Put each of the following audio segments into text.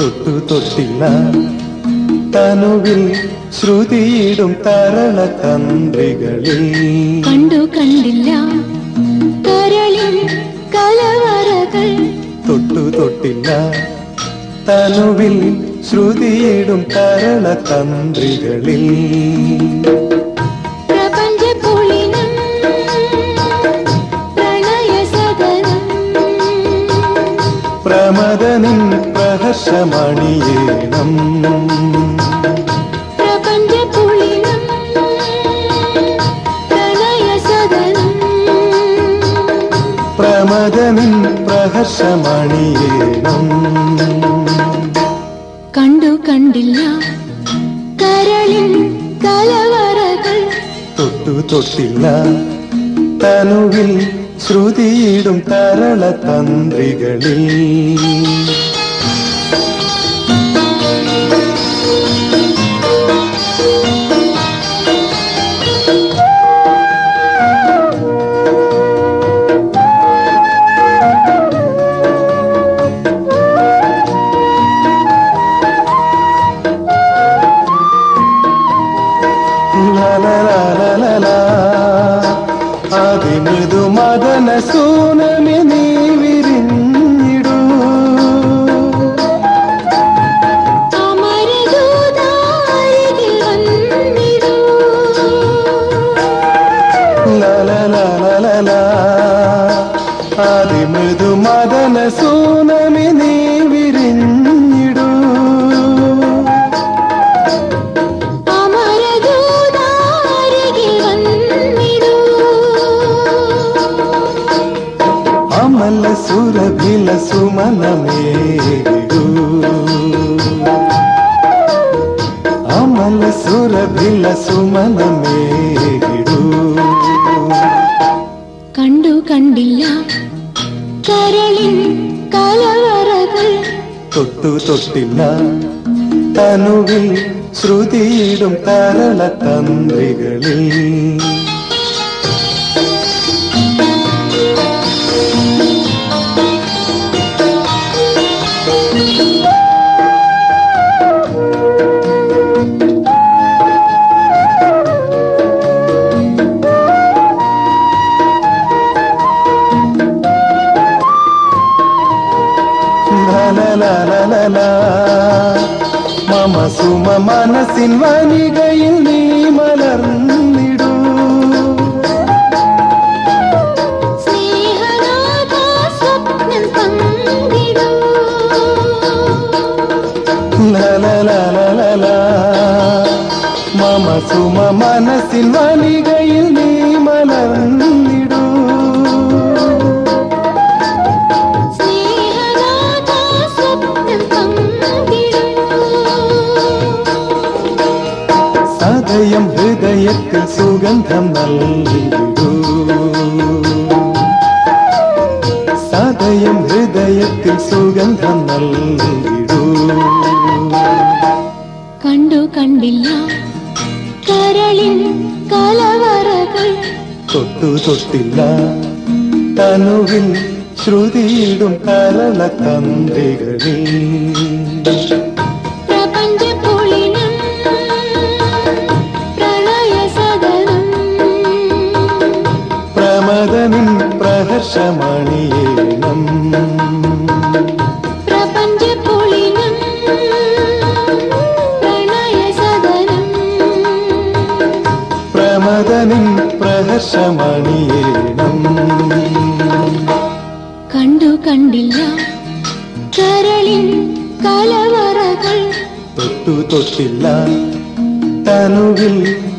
തൊട്ടില്ല. തനുവിൽ ശ്രുതിയിടും തരള തന്ത്രികളിൽ. കണ്ടു കണ്ടില്ല. കരളിൽ കലവറകൾ. തൊട്ടു തൊട്ടില്ല. തനുവിൽ ശ്രുതിയിടും തരള തന്ത്രികളിൽ. പ്രമദനിൻ പ്രഹർഷമണിയേണം. പ്രമദനിൻ പ്രഹർഷമണിയേണം. കണ്ടു കണ്ടില്ല കരളിൽ കലവറകൾ. തൊട്ടു തൊട്ടില്ല തനുവിൽ ശ്രുതിയിടും തരള തന്ത്രികളിൽ மௌனமினி സുരഭില ಅಮಲ ಸುರಭಿಲ ಸುಮನ സുമനമേടൂ കണ്ടു കണ്ടില്ല. കരളിൽ കലവറകൾ. തൊട്ടു തൊട്ടില്ല. തനുവിൽ ശ്രുതിയിടും തരള തന്ത്രികളിൽ. മമ സുമ മനസ്സിൻ വനികയിൽ നീ മലർന്നിടൂ സ്നേഹനാഥ സ്വപ്നം പങ്കിടൂ ലലലലലല. മമ സുമ മനസ്സിൻ വനികയിൽ ഹൃദയത്തിൽ സുഗന്ധം നൽകിടൂ സദയം ഹൃദയത്തിൽ സുഗന്ധം നൽകിടൂ കണ്ടു കണ്ടില്ല കരളിൽ കലവറകൾ. തൊട്ടു തൊട്ടില്ല തനുവിൽ ശ്രുതിയിടും കരള തന്ത്രികളിൽ. സദനം പ്രമദനിൻ പ്രഹർഷമണിയേണം കണ്ടു കണ്ടില്ല കരളിൻ കലവറകൾ. തൊട്ടു തൊട്ടില്ല തനുവിൽ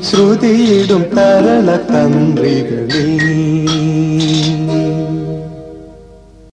ശ്രുതിയിടും തരള തന്ത്രികളിൽ.